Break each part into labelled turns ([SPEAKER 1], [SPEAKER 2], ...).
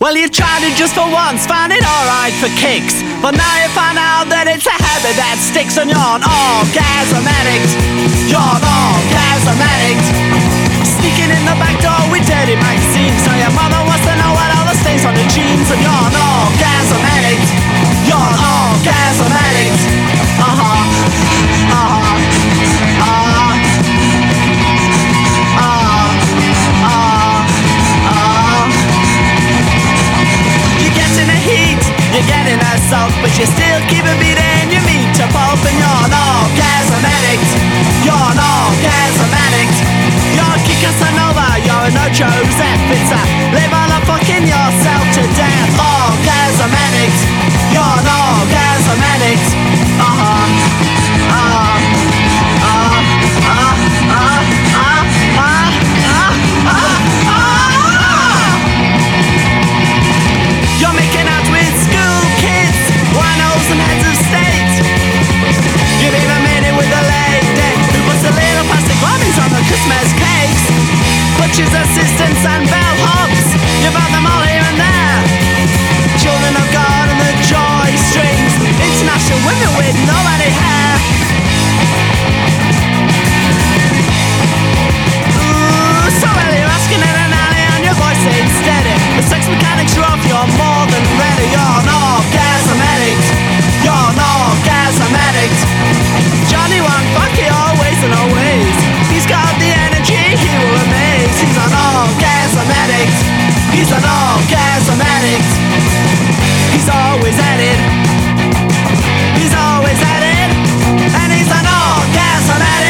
[SPEAKER 1] Well, you tried it just for once, found it alright for kicks. But now you find out that it's a habit that sticks and you're an orgasm addict. You're an orgasm addict. Sneaking in the back door with dirty magazines. So your mother wants to know what all the stains on the jeans. And you're an orgasm addict. You're an orgasm addict. Uh huh. Uh huh. Getting assault, but you still keep a beating. You meet to pulp, and you're an orgasm addict. You're an orgasm addict. You're a Kika Sanova, you're an Ocho Zep. It's a live on a fucking yourself to death. Orgasm addict. You're an orgasm addict. Uh huh. Christmas cakes, butchers, assistants, and bellhops. You've had them all here and there.
[SPEAKER 2] Children of God and the joy strings, international women with no any hair. he will He's an orgasm addict. He's an orgasm addict. He's always at it He's always at it And
[SPEAKER 3] he's an orgasm addict.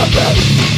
[SPEAKER 3] happen